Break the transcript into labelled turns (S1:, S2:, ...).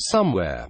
S1: somewhere.